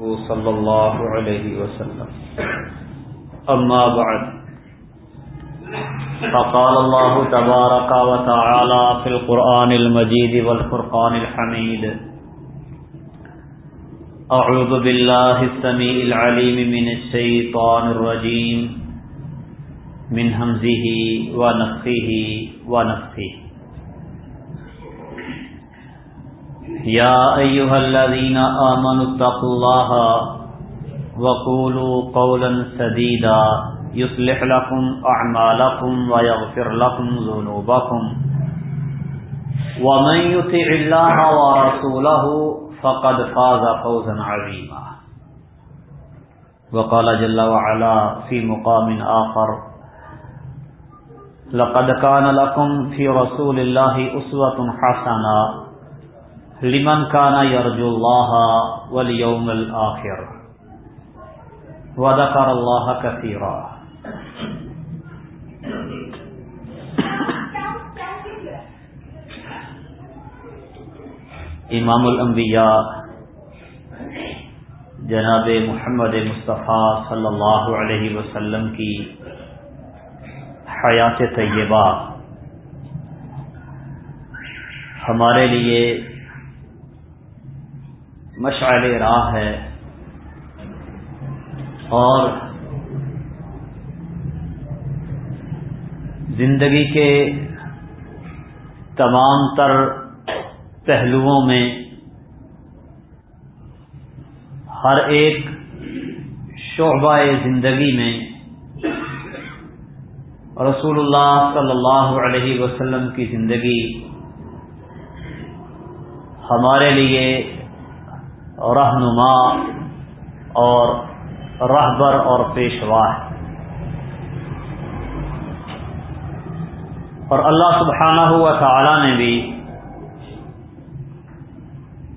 صلى الله عليه وسلم. أما بعد، فقال الله تبارك وتعالى في القرآن المجيد والفرقان الحميد أعوذ بالله السميع العليم من الشيطان الرجيم. من همزه ونفخه ونفخه. يا أيها الذين آمنوا اتقوا الله وقولوا قولا سديدا يصلح لكم أعمالكم ويغفر لكم ذنوبكم ومن يطع الله ورسوله فقد فاز فوزا عظيما وقال جل وعلا في مقام آخر لقد كان لكم في رسول الله أسوة حسنة لمن كان يرجو الله واليوم الآخر وذكر الله كثيرا امام الانبیاء جناب محمد مصطفیٰ صلی اللہ علیہ وسلم کی حیات طیبہ ہمارے لیے مشعل راہ ہے۔ اور زندگی کے تمام تر پہلوؤں میں ہر ایک شعبہ زندگی میں رسول اللہ صلی اللہ علیہ وسلم کی زندگی ہمارے لیے رہنما اور رہبر اور پیشوا ہے۔ اور اللہ سبحانہ ہوا تعالی نے بھی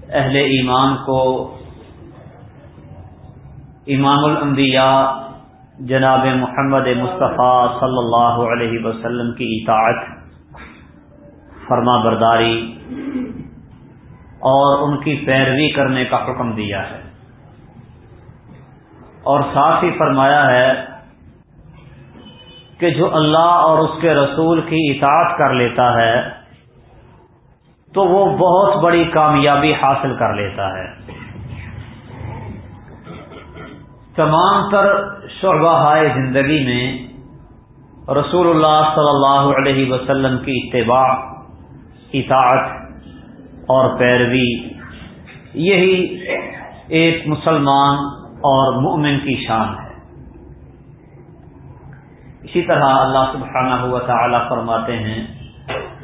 اہل ایمان کو امام الانبیاء جناب محمد مصطفیٰ صلی اللہ علیہ وسلم کی اطاعت فرما برداری اور ان کی پیروی کرنے کا حکم دیا ہے۔ اور ساتھ ہی فرمایا ہے کہ جو اللہ اور اس کے رسول کی اطاعت کر لیتا ہے، تو وہ بہت بڑی کامیابی حاصل کر لیتا ہے۔ تمام تر شعبہ زندگی میں رسول اللہ صلی اللہ علیہ وسلم کی اتباع، اطاعت اور پیروی۔ یہی ایک مسلمان اور مؤمن کی شان ہے۔ اسی طرح اللہ سبحانہ ہوا تعالی فرماتے ہیں،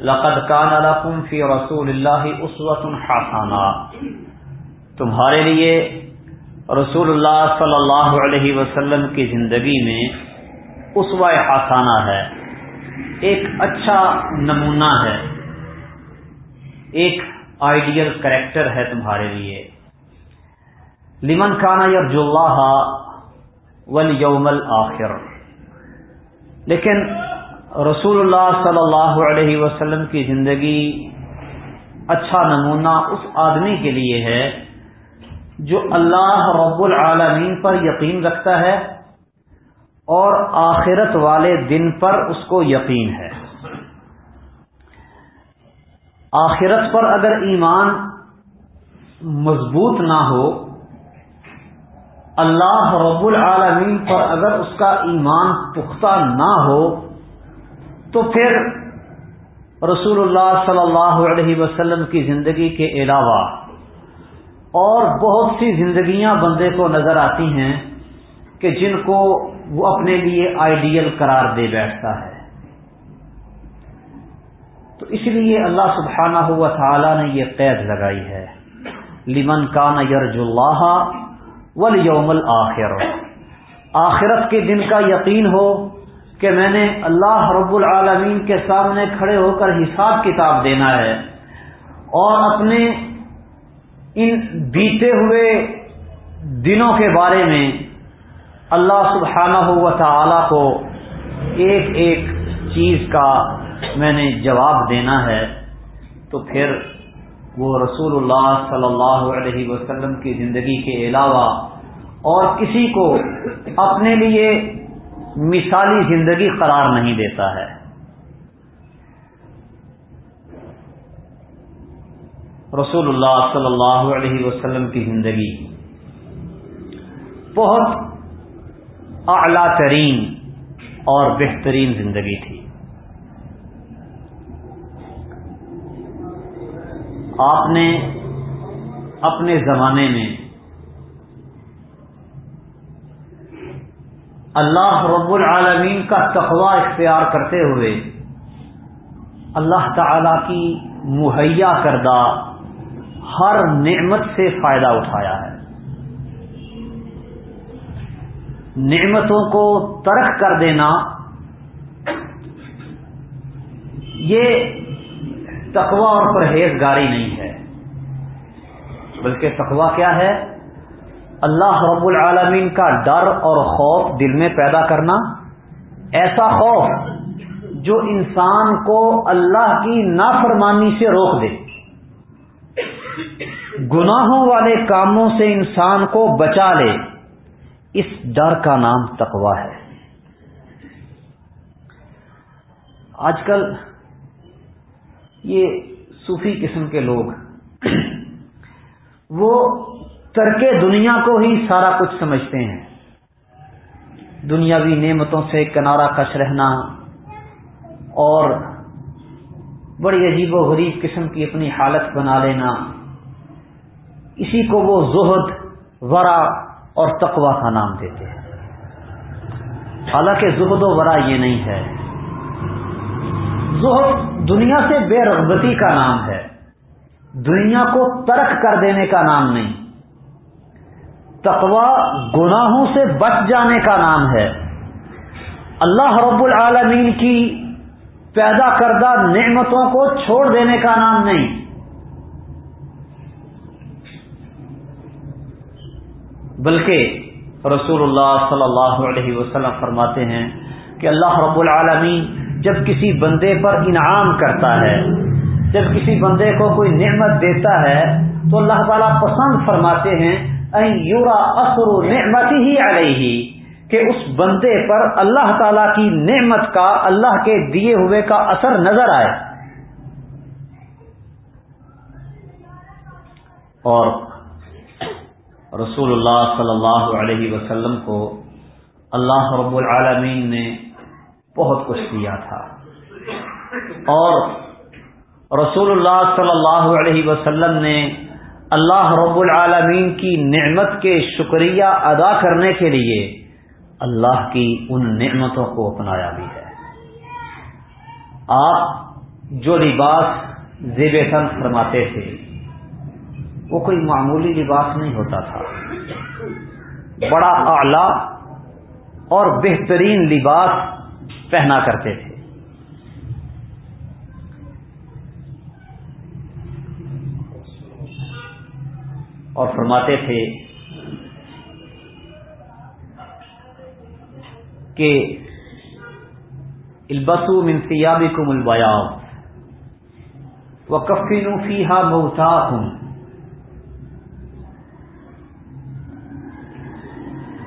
لقد کان لکم فی رسول اللہ اسوت حسانہ تمہارے لیے رسول اللہ صلی اللہ علیہ وسلم کی زندگی میں اسوا حسانہ ہے۔ ایک اچھا نمونہ ہے۔ ایک آئیڈیل کریکٹر ہے تمہارے لیے۔ لمن کانا یرج اللہ ول یوم آخر لیکن رسول اللہ صلی اللہ علیہ وسلم کی زندگی اچھا نمونہ اس آدمی کے لیے ہے جو اللہ رب العالمین پر یقین رکھتا ہے اور آخرت والے دن پر اس کو یقین ہے۔ آخرت پر اگر ایمان مضبوط نہ ہو، اللہ رب العالمین پر اگر اس کا ایمان پختہ نہ ہو، تو پھر رسول اللہ صلی اللہ علیہ وسلم کی زندگی کے علاوہ اور بہت سی زندگیاں بندے کو نظر آتی ہیں کہ جن کو وہ اپنے لیے آئیڈیل قرار دے بیٹھتا ہے۔ تو اس لیے اللہ سبحانہ ہوا تعالی نے یہ قید لگائی ہے. لمن کان یرج اللہ ول یوم الآخر آخرت کے دن کا یقین ہو کہ میں نے اللہ رب العالمین کے سامنے کھڑے ہو کر حساب کتاب دینا ہے اور اپنے ان بیتے ہوئے دنوں کے بارے میں اللہ سبحانہ ہوا تعالی کو ایک ایک چیز کا میں نے جواب دینا ہے، تو پھر وہ رسول اللہ صلی اللہ علیہ وسلم کی زندگی کے علاوہ اور کسی کو اپنے لیے مثالی زندگی قرار نہیں دیتا ہے۔ رسول اللہ صلی اللہ علیہ وسلم کی زندگی بہت اعلی ترین اور بہترین زندگی تھی۔ آپ نے اپنے زمانے میں اللہ رب العالمین کا تقوی اختیار کرتے ہوئے اللہ تعالی کی مہیا کردہ ہر نعمت سے فائدہ اٹھایا ہے۔ نعمتوں کو ترک کر دینا یہ تقوا اور پرہیزگاری نہیں ہے۔ بلکہ تقوا کیا ہے؟ اللہ رب العالمین کا ڈر اور خوف دل میں پیدا کرنا۔ ایسا خوف جو انسان کو اللہ کی نافرمانی سے روک دے۔ گناہوں والے کاموں سے انسان کو بچا لے۔ اس ڈر کا نام تقوا ہے۔ آج کل یہ صوفی قسم کے لوگ وہ ترک دنیا کو ہی سارا کچھ سمجھتے ہیں۔ دنیاوی نعمتوں سے کنارہ کش رہنا اور بڑی عجیب و غریب قسم کی اپنی حالت بنا لینا۔ اسی کو وہ زہد، ورا اور تقوا کا نام دیتے ہیں۔ حالانکہ زہد و ورا یہ نہیں ہے۔ زہد دنیا سے بے رغبتی کا نام ہے۔ دنیا کو ترک کر دینے کا نام نہیں۔ تقوا گناہوں سے بچ جانے کا نام ہے۔ اللہ رب العالمین کی پیدا کردہ نعمتوں کو چھوڑ دینے کا نام نہیں۔ بلکہ رسول اللہ صلی اللہ علیہ وسلم فرماتے ہیں کہ اللہ رب العالمین جب کسی بندے پر انعام کرتا ہے، جب کسی بندے کو کوئی نعمت دیتا ہے، تو اللہ تعالیٰ پسند فرماتے ہیں یورا اثر نعمتی ہی علیہ کہ اس بندے پر اللہ تعالی کی نعمت کا، اللہ کے دیے ہوئے کا اثر نظر آئے۔ اور رسول اللہ صلی اللہ علیہ وسلم کو اللہ رب العالمین نے بہت کچھ دیا تھا۔ اور رسول اللہ صلی اللہ علیہ وسلم نے اللہ رب العالمین کی نعمت کے شکریہ ادا کرنے کے لیے اللہ کی ان نعمتوں کو اپنایا بھی ہے۔ آپ جو لباس زیب تن فرماتے تھے، وہ کوئی معمولی لباس نہیں ہوتا تھا۔ بڑا اعلی اور بہترین لباس پہنا کرتے تھے۔ اور فرماتے تھے کہ البسو منفیابی کو ملبایا وہ کفینو فیحا موتا ہوں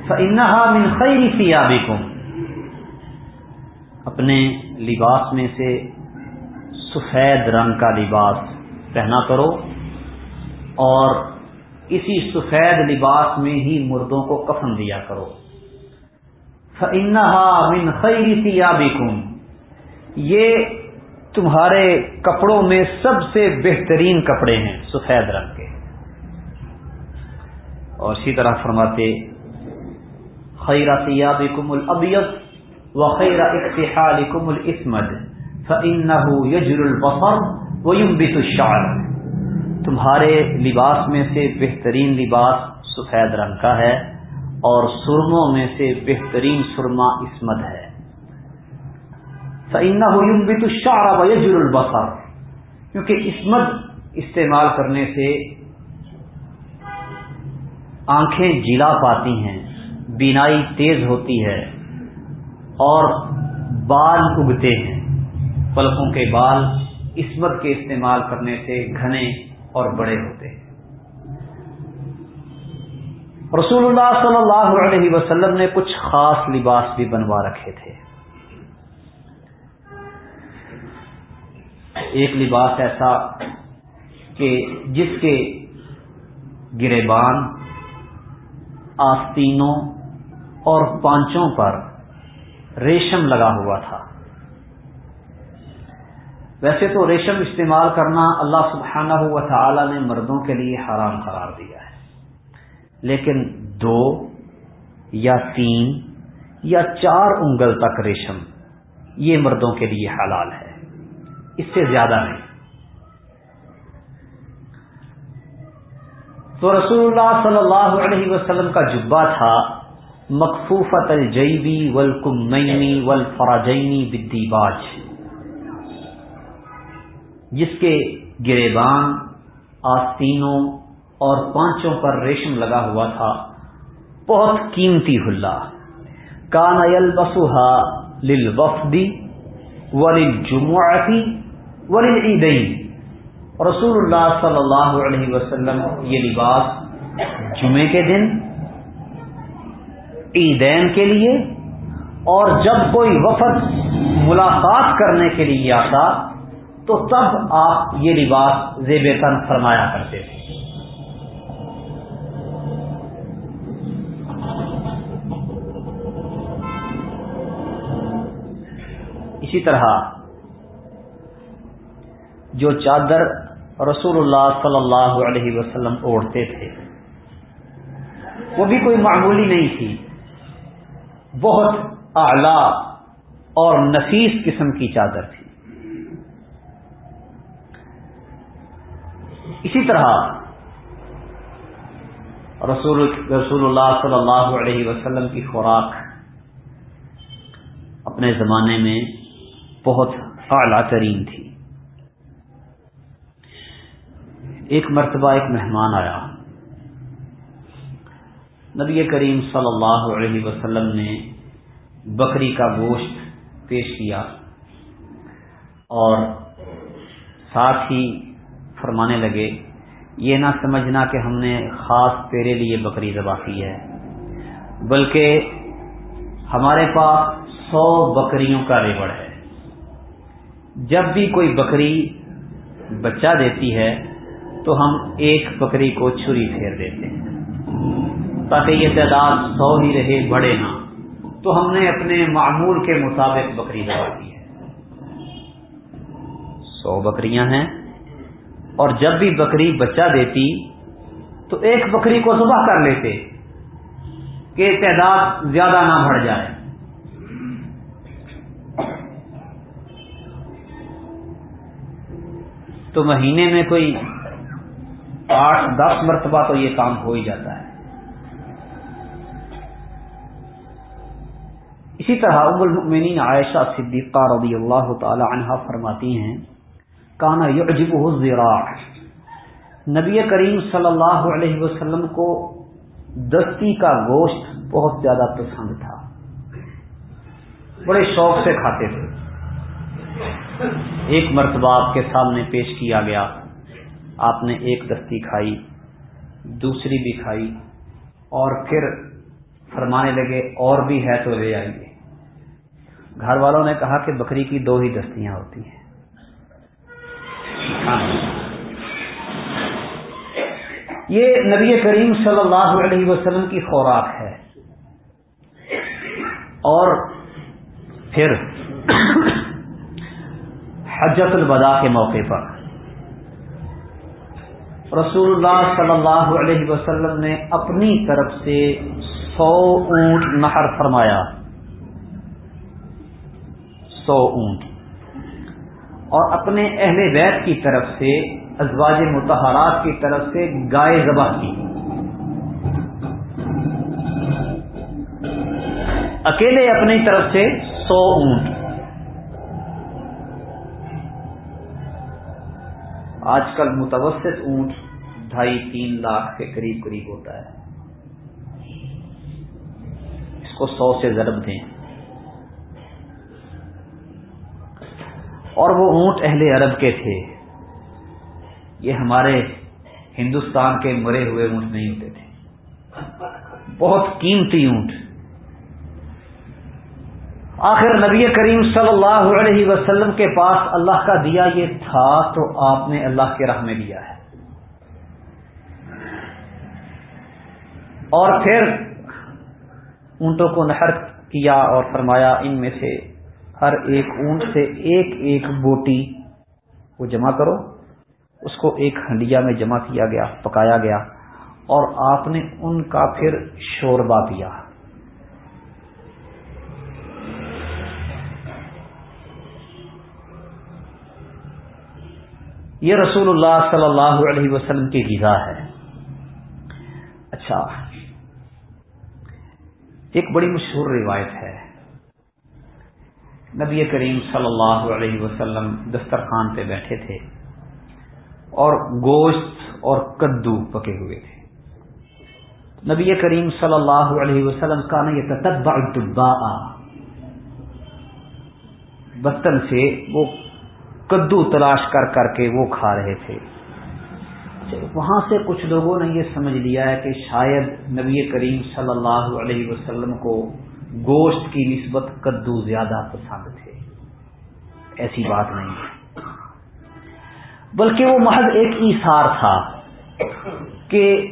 من خیری فیابی اپنے لباس میں سے سفید رنگ کا لباس پہنا کرو اور اسی سفید لباس میں ہی مردوں کو کفن دیا کرو۔ فنحا من خیری فیابی یہ تمہارے کپڑوں میں سب سے بہترین کپڑے ہیں سفید رنگ کے۔ اور اسی طرح فرماتے خیر ثيابكم الابيض وخير اكتحالكم الاسمد فانه يجر البصر وينبت الشعر. تمہارے لباس میں سے بہترین لباس سفید رنگ کا ہے اور سرموں میں سے بہترین سرما اسمد ہے. فانه ينبت الشعر ويجر البصر. کیونکہ اسمد استعمال کرنے سے آنکھیں جلا پاتی ہیں، بینائی تیز ہوتی ہے اور بال اگتے ہیں۔ پلکوں کے بال عصمت کے استعمال کرنے سے گھنے اور بڑے ہوتے ہیں۔ رسول اللہ صلی اللہ علیہ وسلم نے کچھ خاص لباس بھی بنوا رکھے تھے۔ ایک لباس ایسا کہ جس کے گریبان، آستینوں اور پانچوں پر ریشم لگا ہوا تھا۔ ویسے تو ریشم استعمال کرنا اللہ سبحانہ ہوا تھا نے مردوں کے لیے حرام قرار دیا ہے۔ لیکن دو یا تین یا چار انگل تک ریشم یہ مردوں کے لیے حلال ہے۔ اس سے زیادہ نہیں۔ تو رسول اللہ صلی اللہ علیہ وسلم کا جبا تھا۔ مقفوفت الجیبی ولفراجینی بدی باج جس کے گریبان آستینوں اور پانچوں پر ریشم لگا ہوا تھا بہت قیمتی ہلا کان بسوہا لل وفدی ولل جمعتی ولل عیدئی رسول اللہ صلی اللہ علیہ وسلم یہ لباس جمعے کے دن عیدین کے لیے اور جب کوئی وفد ملاقات کرنے کے لیے آتا تو تب آپ یہ لباس زیب تن فرمایا کرتے تھے۔ اسی طرح جو چادر رسول اللہ صلی اللہ علیہ وسلم اوڑھتے تھے، وہ بھی کوئی معمولی نہیں تھی۔ بہت اعلی اور نفیس قسم کی چادر تھی۔ اسی طرح رسول رسول اللہ صلی اللہ علیہ وسلم کی خوراک اپنے زمانے میں بہت اعلی ترین تھی۔ ایک مرتبہ ایک مہمان آیا۔ نبی کریم صلی اللہ علیہ وسلم نے بکری کا گوشت پیش کیا اور ساتھ ہی فرمانے لگے، یہ نہ سمجھنا کہ ہم نے خاص تیرے لیے بکری ذبح کی ہے، بلکہ ہمارے پاس سو بکریوں کا ریوڑ ہے۔ جب بھی کوئی بکری بچہ دیتی ہے، تو ہم ایک بکری کو چھری پھیر دیتے ہیں۔ تاکہ یہ تعداد سو ہی رہے بڑے نہ۔ تو ہم نے اپنے معمول کے مطابق بکری لگا دی ہے۔ سو بکریاں ہیں۔ اور جب بھی بکری بچہ دیتی تو ایک بکری کو ذبح کر لیتے کہ تعداد زیادہ نہ بڑھ جائے۔ تو مہینے میں کوئی آٹھ دس مرتبہ تو یہ کام ہو ہی جاتا ہے۔ اسی طرح ام المؤمنین عائشہ صدیقہ رضی اللہ تعالی عنہ فرماتی ہیں، کانا یعجب الزراع نبی کریم صلی اللہ علیہ وسلم کو دستی کا گوشت بہت زیادہ پسند تھا۔ بڑے شوق سے کھاتے تھے۔ ایک مرتبہ آپ کے سامنے پیش کیا گیا۔ آپ نے ایک دستی کھائی، دوسری بھی کھائی اور پھر فرمانے لگے اور بھی ہے تو لے آئیے۔ گھر والوں نے کہا کہ بکری کی دو ہی دستیاں ہوتی ہیں۔ ہاں۔ یہ نبی کریم صلی اللہ علیہ وسلم کی خوراک ہے۔ اور پھر حجت الوداع کے موقع پر رسول اللہ صلی اللہ علیہ وسلم نے اپنی طرف سے سو اونٹ نہر فرمایا۔ سو اونٹ۔ اور اپنے اہل بیت کی طرف سے، ازواج متحرات کی طرف سے گائے ذبح کی۔ اکیلے اپنی طرف سے سو اونٹ۔ آج کل متوسط اونٹ ڈھائی تین لاکھ کے قریب قریب ہوتا ہے۔ اس کو سو سے ضرب دیں۔ اور وہ اونٹ اہل عرب کے تھے۔ یہ ہمارے ہندوستان کے مرے ہوئے اونٹ نہیں ہوتے تھے۔ بہت قیمتی اونٹ۔ آخر نبی کریم صلی اللہ علیہ وسلم کے پاس اللہ کا دیا یہ تھا تو آپ نے اللہ کے راہ میں دیا ہے۔ اور پھر اونٹوں کو نہر کیا اور فرمایا ان میں سے ہر ایک اونٹ سے ایک ایک بوٹی وہ جمع کرو۔ اس کو ایک ہنڈیا میں جمع کیا گیا، پکایا گیا اور آپ نے ان کا پھر شوربا پیا۔ یہ رسول اللہ صلی اللہ علیہ وسلم کی غذا ہے۔ اچھا ایک بڑی مشہور روایت ہے۔ نبی کریم صلی اللہ علیہ وسلم دسترخوان پہ بیٹھے تھے اور گوشت اور کدو پکے ہوئے تھے۔ نبی کریم صلی اللہ علیہ وسلم کا نا یہ تتبا بتن سے وہ کدو تلاش کر کر کے وہ کھا رہے تھے۔ وہاں سے کچھ لوگوں نے یہ سمجھ لیا ہے کہ شاید نبی کریم صلی اللہ علیہ وسلم کو گوشت کی نسبت کدو زیادہ پسند تھے۔ ایسی بات نہیں۔ ہے بلکہ وہ محض ایک ایسار تھا کہ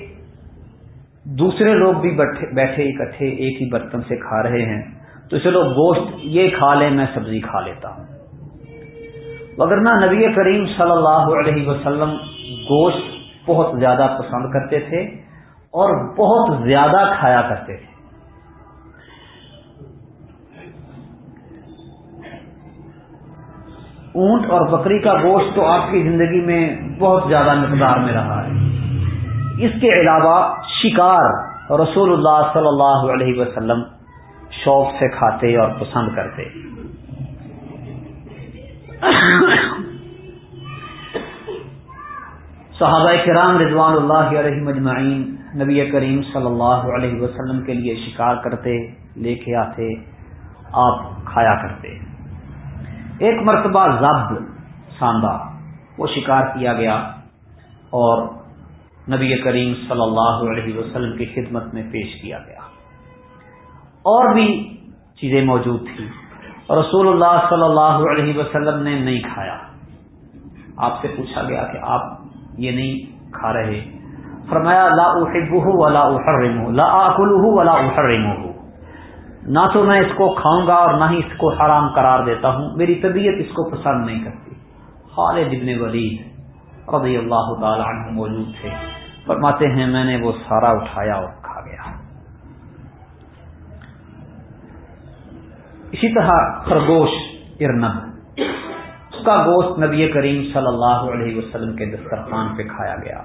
دوسرے لوگ بھی بیٹھے اکٹھے ایک ہی برتن سے کھا رہے ہیں۔ تو چلو گوشت یہ کھا لیں، میں سبزی کھا لیتا ہوں۔ وگرنہ نبی کریم صلی اللہ علیہ وسلم گوشت بہت زیادہ پسند کرتے تھے اور بہت زیادہ کھایا کرتے تھے۔ اونٹ اور بکری کا گوشت تو آپ کی زندگی میں بہت زیادہ مقدار میں رہا ہے۔ اس کے علاوہ شکار رسول اللہ صلی اللہ علیہ وسلم شوق سے کھاتے اور پسند کرتے۔ صحابہ کرام رضوان اللہ علیہ مجمعین نبی کریم صلی اللہ علیہ وسلم کے لیے شکار کرتے، لے کے آتے، آپ کھایا کرتے۔ ایک مرتبہ زب ساندا وہ شکار کیا گیا اور نبی کریم صلی اللہ علیہ وسلم کی خدمت میں پیش کیا گیا۔ اور بھی چیزیں موجود تھیں۔ رسول اللہ صلی اللہ علیہ وسلم نے نہیں کھایا۔ آپ سے پوچھا گیا کہ آپ یہ نہیں کھا رہے۔ فرمایا، لا احبه ولا احرمه لا اكله ولا احرمه نہ تو میں اس کو کھاؤں گا اور نہ ہی اس کو حرام قرار دیتا ہوں۔ میری طبیعت اس کو پسند نہیں کرتی۔ خالد ابن ولید رضی اللہ تعالی عنہ موجود تھے۔ فرماتے ہیں، میں نے وہ سارا اٹھایا اور کھا گیا۔ اسی طرح خرگوش ارنب۔ اس کا گوشت نبی کریم صلی اللہ علیہ وسلم کے دسترخوان پہ کھایا گیا۔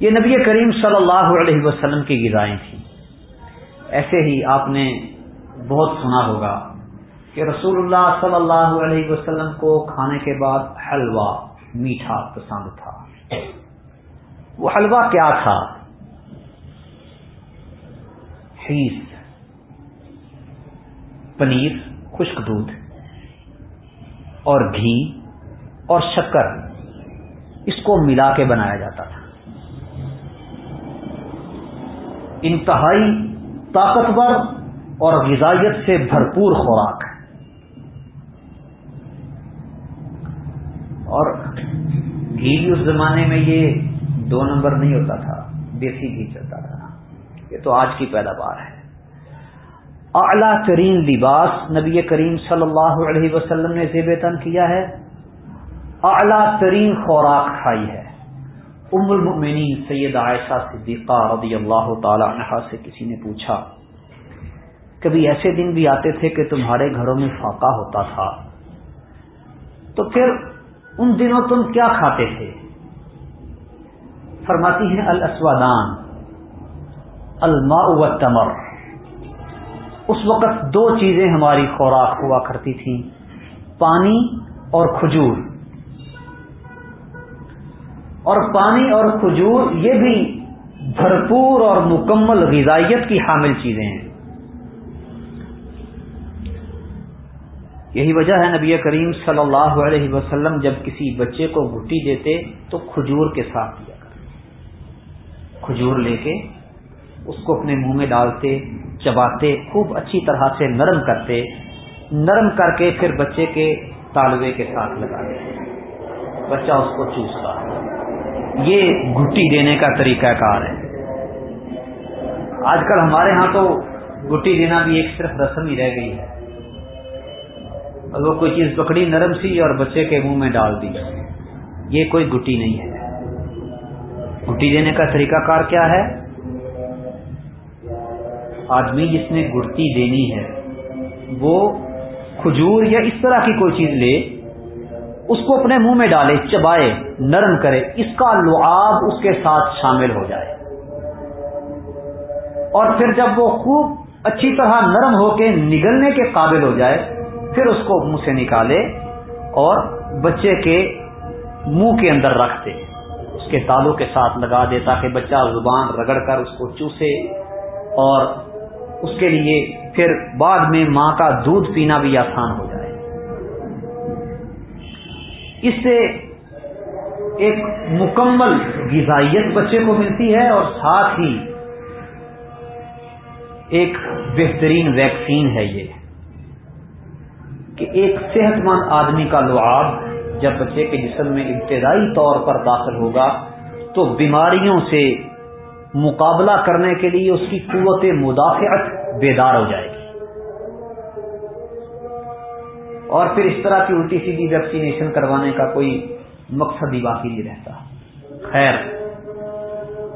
یہ نبی کریم صلی اللہ علیہ وسلم کی غذائیں تھیں۔ ایسے ہی آپ نے بہت سنا ہوگا کہ رسول اللہ صلی اللہ علیہ وسلم کو کھانے کے بعد حلوہ میٹھا پسند تھا۔ وہ حلوہ کیا تھا؟ حیث پنیر، خشک دودھ اور گھی اور شکر، اس کو ملا کے بنایا جاتا تھا۔ انتہائی طاقتور اور غذائیت سے بھرپور خوراک اور گھی بھی اس زمانے میں یہ دو نمبر نہیں ہوتا تھا، دیسی گھی چلتا تھا۔ یہ تو آج کی پیداوار ہے۔ اعلی ترین لباس نبی کریم صلی اللہ علیہ وسلم نے زیب تن کیا ہے۔ اعلی ترین خوراک کھائی ہے۔ ام المؤمنین سید عائشہ صدیقہ رضی اللہ تعالی عنہ سے کسی نے پوچھا، کبھی ایسے دن بھی آتے تھے کہ تمہارے گھروں میں فاقہ ہوتا تھا؟ تو پھر ان دنوں تم کیا کھاتے تھے؟ فرماتی ہیں، الاسودان، الماء والتمر اس وقت دو چیزیں ہماری خوراک ہوا کرتی تھیں، پانی اور کھجور۔ اور پانی اور کھجور یہ بھی بھرپور اور مکمل غذائیت کی حامل چیزیں ہیں۔ یہی وجہ ہے نبی کریم صلی اللہ علیہ وسلم جب کسی بچے کو گھٹی دیتے تو کھجور کے ساتھ دیا کرتے۔ کھجور لے کے اس کو اپنے منہ میں ڈالتے، چباتے، خوب اچھی طرح سے نرم کرتے، نرم کر کے پھر بچے کے تالوے کے ساتھ لگا دیتے بچہ اس کو چوستا۔ یہ گٹی دینے کا طریقہ کار ہے۔ آج کل ہمارے ہاں تو گٹی دینا بھی ایک صرف رسم ہی رہ گئی ہے۔ وہ کوئی چیز پکڑی نرم سی اور بچے کے منہ میں ڈال دی۔ یہ کوئی گٹی نہیں ہے۔ گٹی دینے کا طریقہ کار کیا ہے؟ آدمی جس نے گڑتی دینی ہے، وہ کھجور یا اس طرح کی کوئی چیز لے اس کو اپنے منہ میں ڈالے چبائے نرم کرے اس کا لعاب اس کے ساتھ شامل ہو جائے۔ اور پھر جب وہ خوب اچھی طرح نرم ہو کے نگلنے کے قابل ہو جائے، پھر اس کو منہ سے نکالے اور بچے کے منہ کے اندر رکھ دے اس کے تالو کے ساتھ لگا دے تاکہ بچہ زبان رگڑ کر اس کو چوسے اور اس کے لیے پھر بعد میں ماں کا دودھ پینا بھی آسان ہو جائے۔ اس سے ایک مکمل غذائیت بچے کو ملتی ہے اور ساتھ ہی ایک بہترین ویکسین ہے یہ کہ ایک صحت مند آدمی کا لعاب جب بچے کے جسم میں ابتدائی طور پر داخل ہوگا تو بیماریوں سے مقابلہ کرنے کے لیے اس کی قوت مدافعت بیدار ہو جائے گی۔ اور پھر اس طرح کی الٹی سیدھی ویکسینیشن کروانے کا کوئی مقصد ہی باقی نہیں رہتا۔ خیر۔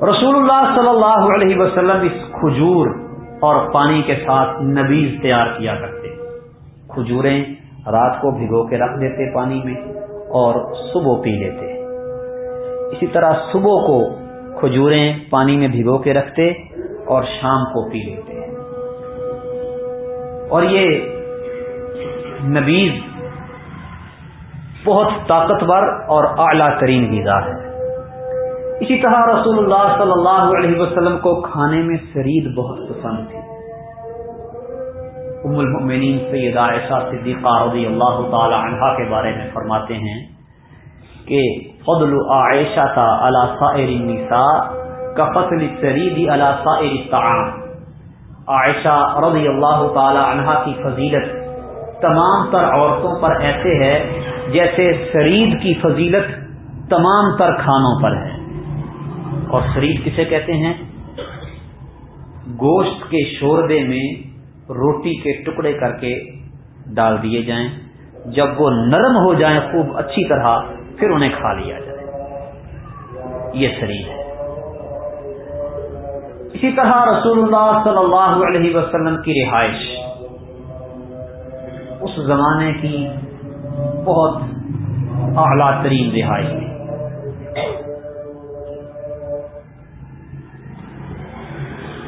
رسول اللہ صلی اللہ علیہ وسلم اس کھجور اور پانی کے ساتھ نبیز تیار کیا کرتے۔ کھجوریں رات کو بھگو کے رکھ دیتے پانی میں اور صبح پی لیتے۔ اسی طرح صبح کو کھجوریں پانی میں بھگو کے رکھتے اور شام کو پی لیتے۔ اور یہ نبیز بہت طاقتور اور اعلی ترین غذا ہے۔ اسی طرح رسول اللہ صلی اللہ علیہ وسلم کو کھانے میں شرید بہت پسند تھی۔ ام المؤمنین سیدہ عائشہ صدیقہ رضی اللہ تعالی عنہ کے بارے میں فرماتے ہیں کہ فضل عائشہ تا علی سائر النساء کا فصل سریدی علی سائر الطعام۔ عائشہ رضی اللہ تعالی عنہ کی فضیلت تمام تر عورتوں پر ایسے ہے جیسے سرید کی فضیلت تمام تر کھانوں پر ہے۔ اور سرید کسے کہتے ہیں؟ گوشت کے شوربے میں روٹی کے ٹکڑے کر کے ڈال دیے جائیں۔ جب وہ نرم ہو جائیں خوب اچھی طرح، پھر انہیں کھا لیا جائے۔ یہ شریر ہے۔ اسی طرح رسول اللہ صلی اللہ علیہ وسلم کی رہائش۔ زمانے کی بہت اعلی ترین رہائش تھی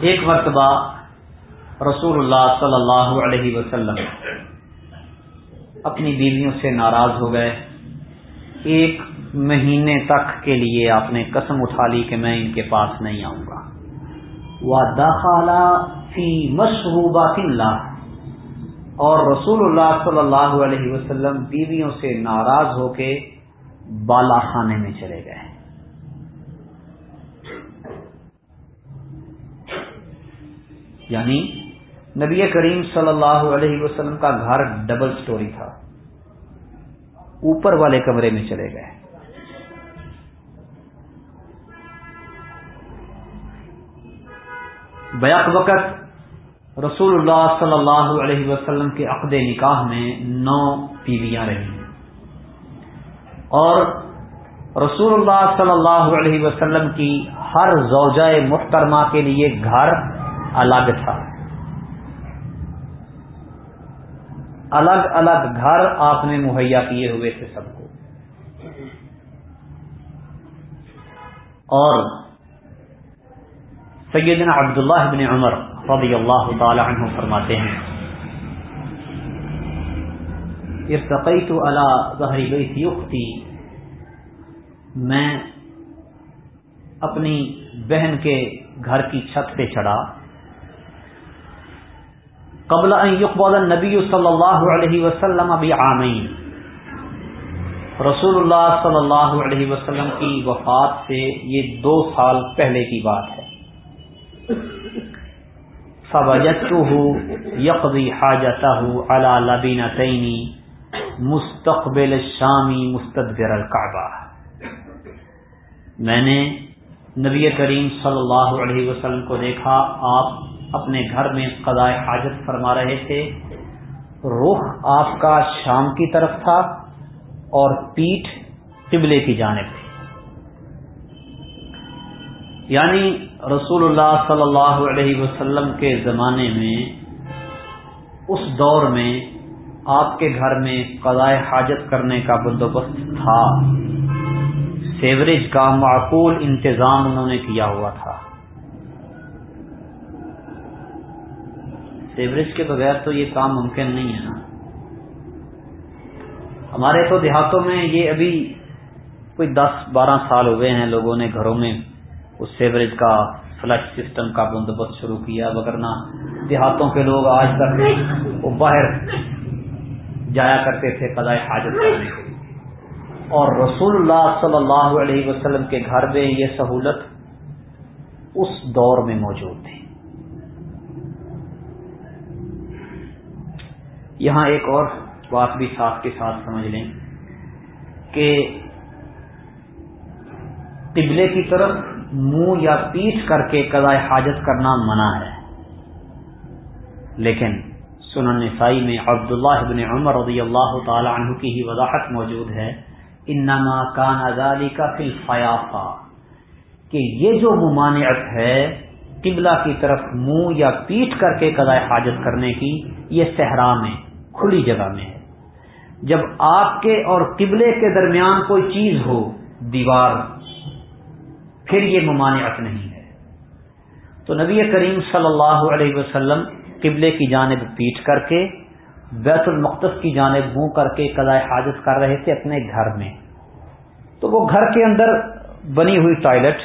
ایک مرتبہ رسول اللہ صلی اللہ علیہ وسلم اپنی بیویوں سے ناراض ہو گئے۔ ایک مہینے تک کے لیے آپ نے قسم اٹھا لی کہ میں ان کے پاس نہیں آؤں گا۔ وہ داخلہ فی مشروبات اللہ اور رسول اللہ صلی اللہ علیہ وسلم بیویوں سے ناراض ہو کے بالا خانے میں چلے گئے۔ یعنی نبی کریم صلی اللہ علیہ وسلم کا گھر ڈبل سٹوری تھا۔ اوپر والے کمرے میں چلے گئے۔ بیک وقت رسول اللہ صلی اللہ علیہ وسلم کے عقد نکاح میں نو بیویاں رہی اور رسول اللہ صلی اللہ علیہ وسلم کی ہر زوجہ محترمہ کے لیے گھر الگ تھا۔ الگ الگ گھر آپ نے مہیا کیے ہوئے تھے سب کو۔ اور سیدنا عبداللہ بن عمر رضی اللہ تعالی عنہ فرماتے ہیں۔ ارتقیت علی ظہری بیت اختی میں اپنی بہن کے گھر کی چھت پہ چڑھا۔ قبل ان يقبض النبی صلی اللہ علیہ وسلم ابھی عامین رسول اللہ صلی اللہ علیہ وسلم کی وفات سے یہ دو سال پہلے کی بات ہے۔ فوجت یقضی حاجتہ علی لبینتینی مستقبل شامی مستدبر القعبہ میں نے نبی کریم صلی اللہ علیہ وسلم کو دیکھا، آپ اپنے گھر میں قضاء حاجت فرما رہے تھے۔ رخ آپ کا شام کی طرف تھا اور پیٹھ قبلے کی جانب تھی۔ یعنی رسول اللہ صلی اللہ علیہ وسلم کے زمانے میں، اس دور میں آپ کے گھر میں قضاء حاجت کرنے کا بندوبست تھا۔ سیوریج کا معقول انتظام انہوں نے کیا ہوا تھا۔ سیوریج کے بغیر تو یہ کام ممکن نہیں ہے نا۔ ہمارے تو دیہاتوں میں یہ ابھی کوئی دس بارہ سال ہوئے ہیں لوگوں نے گھروں میں۔ اس سیوریج کا فلش سسٹم کا بندوبست شروع کیا۔ وغیرہ دیہاتوں کے لوگ آج تک وہ باہر جایا کرتے تھے قضاء حاجت کرنے اور رسول اللہ صلی اللہ علیہ وسلم کے گھر میں یہ سہولت اس دور میں موجود تھی۔ یہاں ایک اور بات بھی ساتھ کے ساتھ سمجھ لیں کہ قبلے کی طرف منہ یا پیٹ کر کے قضاء حاجت کرنا منع ہے۔ لیکن سنن نسائی میں عبداللہ ابن عمر رضی اللہ تعالی عنہ کی ہی وضاحت موجود ہے۔ انما کان ازالی کا فلفیافا کہ یہ جو ممانعت ہے قبلہ کی طرف منہ یا پیٹ کر کے قضاء حاجت کرنے کی، یہ صحرا میں، کھلی جگہ میں ہے۔ جب آپ کے اور قبلے کے درمیان کوئی چیز ہو، دیوار پھر یہ ممانعت نہیں ہے۔ تو نبی کریم صلی اللہ علیہ وسلم قبلے کی جانب پیٹ کر کے، بیت المقدس کی جانب منہ کر کے قضاء حاجت کر رہے تھے اپنے گھر میں۔ تو وہ گھر کے اندر بنی ہوئی ٹوائلٹ،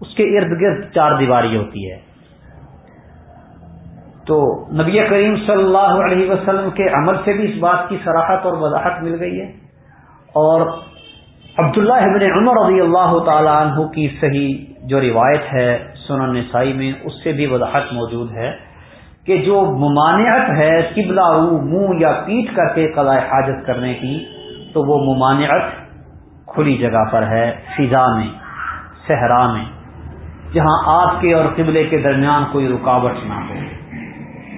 اس کے ارد گرد چار دیواری ہوتی ہے۔ تو نبی کریم صلی اللہ علیہ وسلم کے عمل سے بھی اس بات کی سراحت اور وضاحت مل گئی ہے۔ اور عبداللہ ابن عمر رضی اللہ تعالی عنہ کی صحیح جو روایت ہے سنن نسائی میں، اس سے بھی وضاحت موجود ہے کہ جو ممانعت ہے قبلہ منہ یا پیٹ کر کے قلع حاجت کرنے کی، تو وہ ممانعت کھلی جگہ پر ہے، فضا میں، صحرا میں، جہاں آپ کے اور قبلے کے درمیان کوئی رکاوٹ نہ ہو۔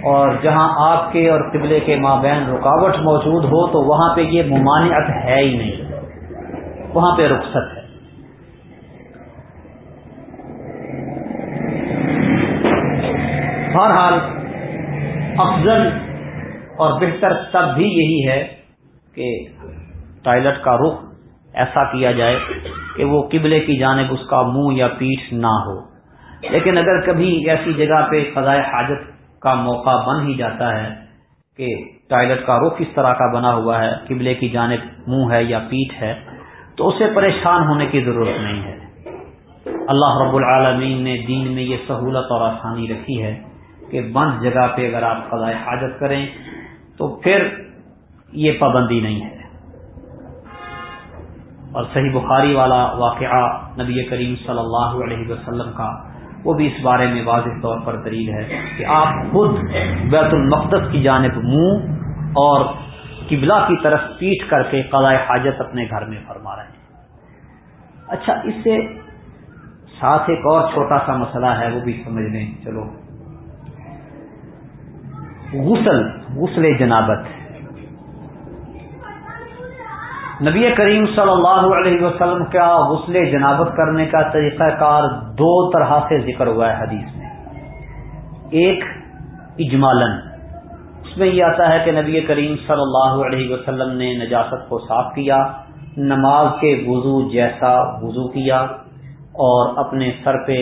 اور جہاں آپ کے اور قبلے کے مابین رکاوٹ موجود ہو، تو وہاں پہ یہ ممانعت ہے ہی نہیں۔ وہاں پہ رخصت ہے۔ بہرحال، افضل اور بہتر تب بھی یہی ہے کہ ٹوائلٹ کا رخ ایسا کیا جائے کہ وہ قبلے کی جانب اس کا منہ یا پیٹھ نہ ہو۔ لیکن اگر کبھی ایسی جگہ پہ فضائے حاجت کا موقع بن ہی جاتا ہے کہ ٹوائلٹ کا رخ اس طرح کا بنا ہوا ہے، قبلے کی جانب منہ ہے یا پیٹھ ہے تو اسے پریشان ہونے کی ضرورت نہیں ہے۔ اللہ رب العالمین نے دین میں یہ سہولت اور آسانی رکھی ہے کہ بند جگہ پہ اگر آپ قضاء حاجت کریں تو پھر یہ پابندی نہیں ہے۔ اور صحیح بخاری والا واقعہ نبی کریم صلی اللہ علیہ وسلم کا وہ بھی اس بارے میں واضح طور پر دلیل ہے کہ آپ خود بیت المقدس کی جانب منہ اور قبلہ کی طرف پیٹ کر کے قضاء حاجت اپنے گھر میں فرما رہے ہیں۔ اچھا اس سے ساتھ ایک اور چھوٹا سا مسئلہ ہے، وہ بھی سمجھ لیں۔ چلو۔ غسل غسل جنابت۔ نبی کریم صلی اللہ علیہ وسلم کا غسل جنابت کرنے کا طریقہ کار دو طرح سے ذکر ہوا ہے حدیث میں۔ ایک اجمالن اس میں یہ آتا ہے کہ نبی کریم صلی اللہ علیہ وسلم نے نجاست کو صاف کیا، نماز کے وضو جیسا وضو کیا اور اپنے سر پہ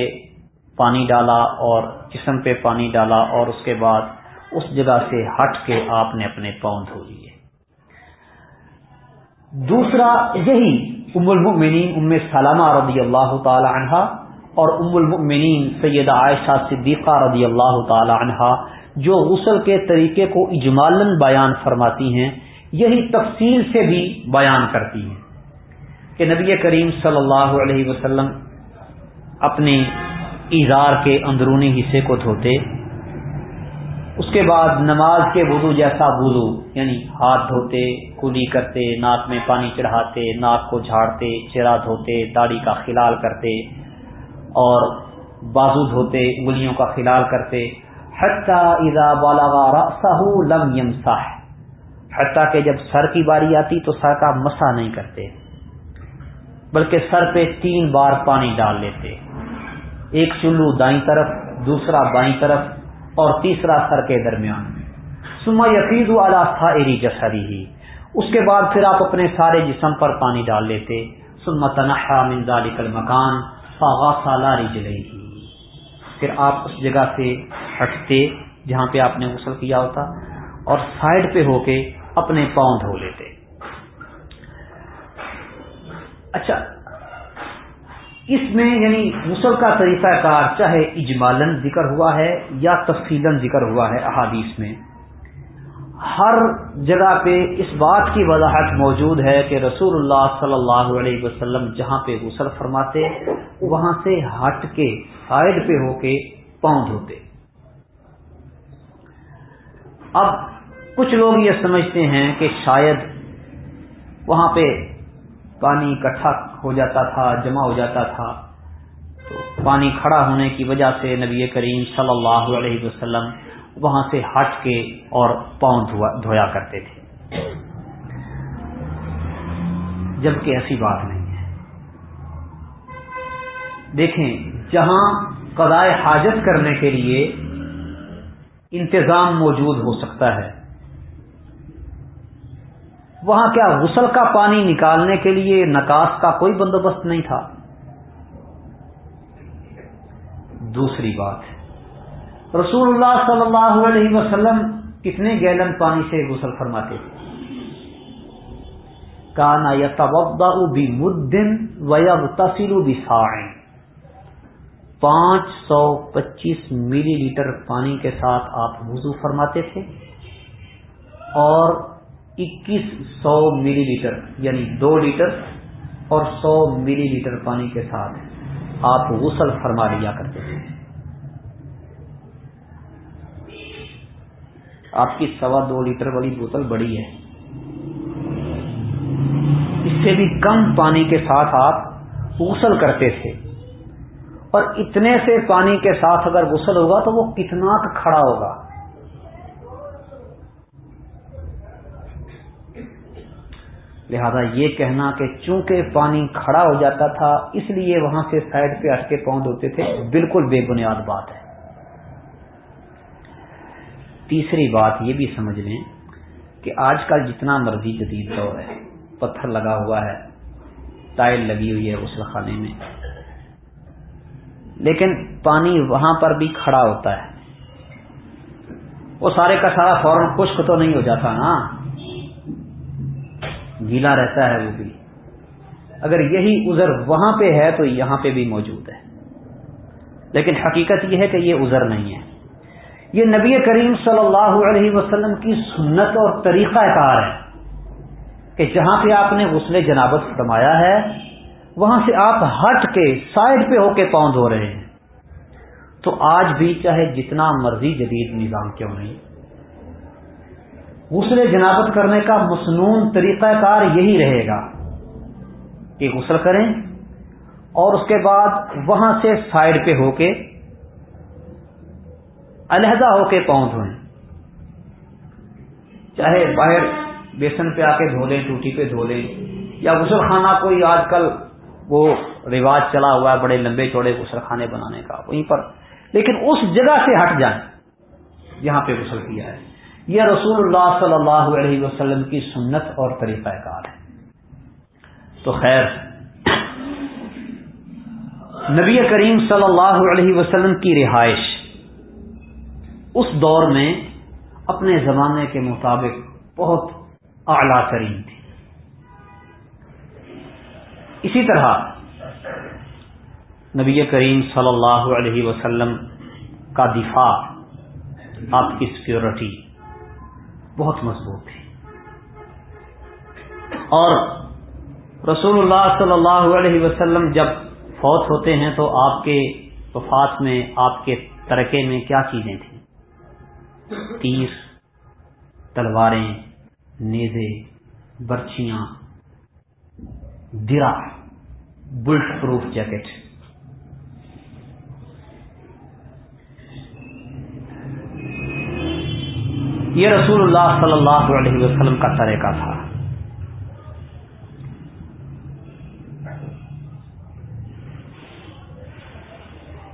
پانی ڈالا اور جسم پہ پانی ڈالا اور اس کے بعد اس جگہ سے ہٹ کے آپ نے اپنے پاؤں دھو لیے۔ دوسرا یہی ام المؤمنین، ام سلامہ رضی اللہ تعالی عنہا اور ام المؤمنین سید عائشہ صدیقہ رضی اللہ تعالی عنہا جو غسل کے طریقے کو اجمالن بیان فرماتی ہیں، یہی تفصیل سے بھی بیان کرتی ہیں کہ نبی کریم صلی اللہ علیہ وسلم اپنے اظہار کے اندرونی حصے کو دھوتے، اس کے بعد نماز کے وضو جیسا وضو یعنی ہاتھ دھوتے، کلی کرتے، ناک میں پانی چڑھاتے، ناک کو جھاڑتے چہرہ دھوتے، داڑھی کا خلال کرتے اور بازو دھوتے، انگلیوں کا خلال کرتے اذا لم يمسح۔ حتیٰ کہ جب سر کی باری آتی تو سر کا مسا نہیں کرتے۔ بلکہ سر پہ تین بار پانی ڈال لیتے۔ ایک چلو دائیں طرف، دوسرا بائیں طرف اور تیسرا سر کے درمیان۔ سما یقید والا تھا ایری جسری ہی اس کے بعد پھر آپ اپنے سارے جسم پر پانی ڈال لیتے۔ سما تنہا منظال کل مکان فاغا سالاری جلے ہی پھر آپ اس جگہ سے ہٹتے جہاں پہ آپ نے غسل کیا ہوتا اور سائڈ پہ ہو کے اپنے پاؤں دھو لیتے۔ اچھا اس میں یعنی غسل کا طریقہ کار چاہے اجمالن ذکر ہوا ہے یا تفصیل ذکر ہوا ہے احادیث میں، ہر جگہ پہ اس بات کی وضاحت موجود ہے کہ رسول اللہ صلی اللہ علیہ وسلم جہاں پہ غسل فرماتے، وہاں سے ہٹ کے سائڈ پہ ہو کے پاؤں دھوتے۔ اب کچھ لوگ یہ سمجھتے ہیں کہ شاید وہاں پہ پانی اکٹھا ہو جاتا تھا، جمع ہو جاتا تھا۔ تو پانی کھڑا ہونے کی وجہ سے نبی کریم صلی اللہ علیہ وسلم وہاں سے ہٹ کے اور پاؤں دھویا کرتے تھے۔ جبکہ ایسی بات نہیں ہے۔ دیکھیں، جہاں قضائے حاجت کرنے کے لیے انتظام موجود ہو سکتا ہے۔ وہاں کیا غسل کا پانی نکالنے کے لیے نکاس کا کوئی بندوبست نہیں تھا؟ دوسری بات، رسول اللہ صلی اللہ علیہ وسلم کتنے گیلن پانی سے غسل فرماتے تھے؟ کانا یا تبدا بھی مدن و یا تفیل پانچ سو پچیس ملی لیٹر پانی کے ساتھ آپ وضو فرماتے تھے اور اکیس سو ملی لیٹر یعنی دو لیٹر اور سو ملی لیٹر پانی کے ساتھ آپ غسل فرما لیا کرتے تھے۔ آپ کی سوا دو لیٹر والی بوتل بڑی ہے۔ اس سے بھی کم پانی کے ساتھ آپ غسل کرتے تھے۔ اور اتنے سے پانی کے ساتھ اگر غسل ہوگا تو وہ کتنا کھڑا ہوگا۔ لہذا یہ کہنا کہ چونکہ پانی کھڑا ہو جاتا تھا، اس لیے وہاں سے سائڈ پہ ہٹ کے پاؤں ہوتے تھے، بالکل بے بنیاد بات ہے۔ تیسری بات یہ بھی سمجھ لیں کہ آج کل جتنا مرضی جدید دور ہے، پتھر لگا ہوا ہے، ٹائل لگی ہوئی ہے غسل خانے میں۔ لیکن پانی وہاں پر بھی کھڑا ہوتا ہے۔ وہ سارے کا سارا فوراً خشک تو نہیں ہو جاتا نا۔ گیلا رہتا ہے وہ بھی۔ اگر یہی عذر وہاں پہ ہے تو یہاں پہ بھی موجود ہے۔ لیکن حقیقت یہ ہے کہ یہ عذر نہیں ہے۔ یہ نبی کریم صلی اللہ علیہ وسلم کی سنت اور طریقہ کار ہے کہ جہاں پہ آپ نے غسل جنابت فرمایا ہے وہاں سے آپ ہٹ کے سائڈ پہ ہو کے پاؤں دھو رہے ہیں۔ تو آج بھی چاہے جتنا مرضی جدید نظام کیوں نہیں۔ غسل جنابت کرنے کا مصنون طریقہ کار یہی رہے گا کہ غسل کریں اور اس کے بعد وہاں سے سائڈ پہ ہو کے علیحدہ ہو کے پاؤں دھوئیں۔ چاہے باہر بیسن پہ آ کے دھو لیں، ٹوٹی پہ دھو لیں یا غسل خانہ کوئی آج کل وہ رواج چلا ہوا ہے بڑے لمبے چوڑے غسل خانے بنانے کا، وہیں پر۔ لیکن اس جگہ سے ہٹ جائیں۔ جہاں پہ غسل کیا ہے۔ یہ رسول اللہ صلی اللہ علیہ وسلم کی سنت اور طریقہ کار ہے۔ تو خیر، نبی کریم صلی اللہ علیہ وسلم کی رہائش اس دور میں اپنے زمانے کے مطابق بہت اعلی ترین تھی۔ اسی طرح نبی کریم صلی اللہ علیہ وسلم کا دفاع آپ کی سیکورٹی بہت مضبوط تھی۔ اور رسول اللہ صلی اللہ علیہ وسلم جب فوت ہوتے ہیں تو آپ کے وفات میں، آپ کے ترکے میں کیا چیزیں تھیں؟ تیر، تلواریں، نیزے، برچیاں درا بلٹ پروف جیکٹ۔ یہ رسول اللہ صلی اللہ علیہ وسلم کا طریقہ تھا۔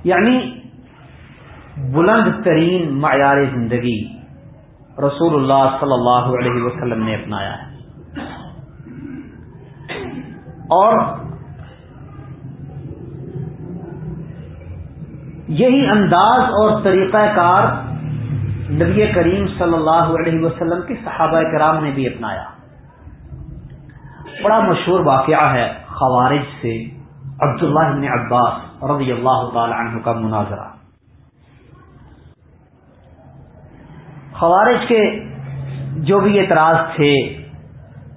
یعنی بلند ترین معیار زندگی رسول اللہ صلی اللہ علیہ وسلم نے اپنایا ہے۔ اور یہی انداز اور طریقہ کار نبی کریم صلی اللہ علیہ وسلم کے صحابہ کرام نے بھی اپنایا۔ بڑا مشہور واقعہ ہے خوارج سے عبداللہ بن عباس رضی اللہ تعالی عنہ کا مناظرہ۔ خوارج کے جو بھی اعتراض تھے،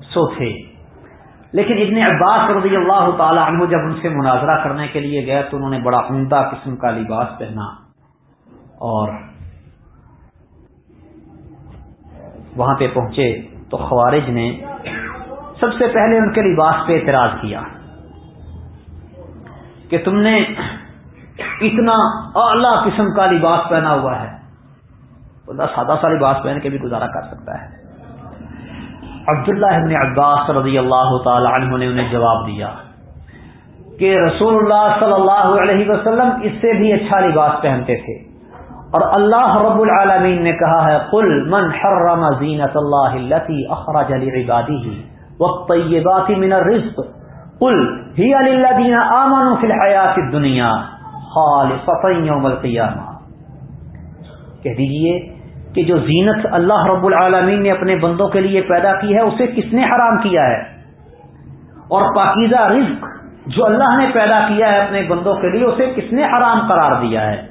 سو تھے۔ لیکن ابن عباس رضی اللہ تعالی عنہ جب ان سے مناظرہ کرنے کے لیے گئے تو انہوں نے بڑا عمدہ قسم کا لباس پہنا اور وہاں پہ پہنچے تو خوارج نے سب سے پہلے ان کے لباس پہ اعتراض کیا کہ تم نے اتنا اعلی قسم کا لباس پہنا ہوا ہے۔ بندہ سادہ سا لباس پہن کے بھی گزارا کر سکتا ہے۔ عبداللہ ابن عباس رضی اللہ تعالی عنہ نے انہیں جواب دیا کہ رسول اللہ صلی اللہ علیہ وسلم اس سے بھی اچھا لباس پہنتے تھے۔ اور اللہ رب العالمین نے کہا ہے، قل من حرم زینت اللہ التي اخرج لعباده والطیبات من الرزق، قل ہی الذین آمنوا فی الحیات الدنیا خالصتا یوم القیامہ۔ کہہ دیجیے کہ جو زینت اللہ رب العالمین نے اپنے بندوں کے لیے پیدا کی ہے، اسے کس نے حرام کیا ہے؟ اور پاکیزہ رزق جو اللہ نے پیدا کیا ہے اپنے بندوں کے لیے، اسے کس نے حرام قرار دیا ہے؟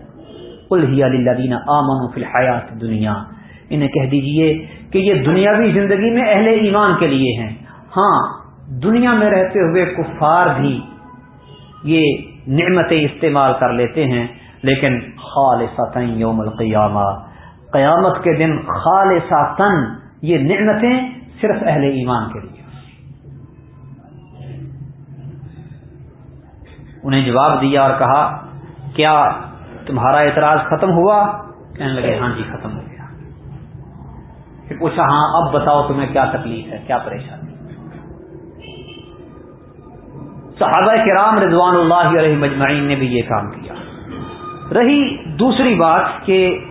قل ہی آمنوا فی الحیات الدنیا۔ انہیں کہہ دیجیے کہ یہ دنیاوی زندگی میں اہل ایمان کے لیے ہیں۔ ہاں دنیا میں رہتے ہوئے کفار بھی یہ نعمتیں استعمال کر لیتے ہیں، لیکن خالصتاً یوم القیامہ۔ قیامت کے دن خالصتاً یہ نعمتیں صرف اہل ایمان کے لیے انہیں جواب دیا اور کہا، کیا تمہارا اعتراض ختم ہوا؟ کہنے لگے ہاں جی ختم ہو گیا۔ پھر پوچھا ہاں اب بتاؤ تمہیں کیا تکلیف ہے، کیا پریشانی صحابہ کرام رضوان اللہ علیہ مجمعین نے بھی یہ کام کیا۔ رہی دوسری بات کہ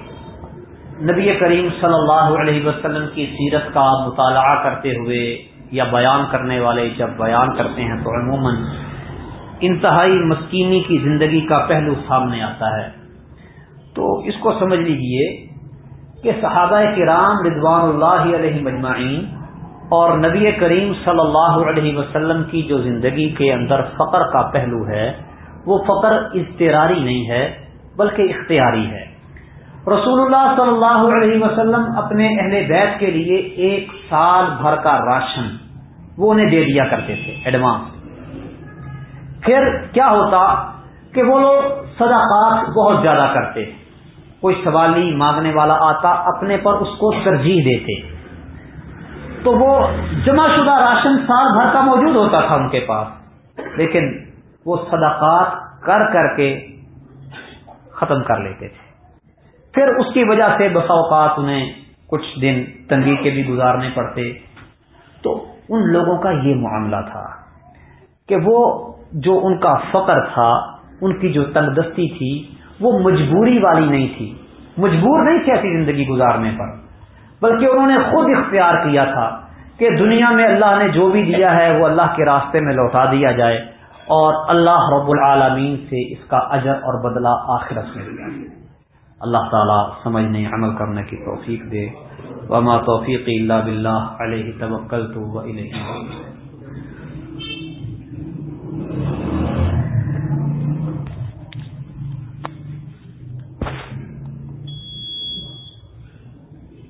نبی کریم صلی اللہ علیہ وسلم کی سیرت کا مطالعہ کرتے ہوئے یا بیان کرنے والے جب بیان کرتے ہیں تو عموماً انتہائی مسکینی کی زندگی کا پہلو سامنے آتا ہے۔ تو اس کو سمجھ لیجیے کہ صحابہ کرام رضوان اللہ علیہ مجمعین اور نبی کریم صلی اللہ علیہ وسلم کی جو زندگی کے اندر فقر کا پہلو ہے، وہ فقر اضطراری نہیں ہے، بلکہ اختیاری ہے۔ رسول اللہ صلی اللہ علیہ وسلم اپنے اہل بیت کے لیے ایک سال بھر کا راشن وہ انہیں دے دیا کرتے تھے ایڈوانس پھر کیا ہوتا کہ وہ لوگ صداقات بہت زیادہ کرتے، کوئی سوالی مانگنے والا آتا، اپنے پر اس کو ترجیح دیتے۔ تو وہ جمع شدہ راشن سال بھر کا موجود ہوتا تھا ان کے پاس، لیکن وہ صدقات کر کر کے ختم کر لیتے تھے۔ پھر اس کی وجہ سے بسا اوقات انہیں کچھ دن تنگی کے بھی گزارنے پڑتے۔ تو ان لوگوں کا یہ معاملہ تھا کہ وہ جو ان کا فقر تھا، ان کی جو تنگ دستی تھی، وہ مجبوری والی نہیں تھی۔ مجبور نہیں تھی ایسی زندگی گزارنے پر، بلکہ انہوں نے خود اختیار کیا تھا کہ دنیا میں اللہ نے جو بھی دیا ہے، وہ اللہ کے راستے میں لوٹا دیا جائے اور اللہ رب العالمین سے اس کا اجر اور بدلہ آخرت میں دیا اللہ تعالیٰ سمجھنے، عمل کرنے کی توفیق دے۔ وما توفیق اللہ بلّہ علیہ توکل تو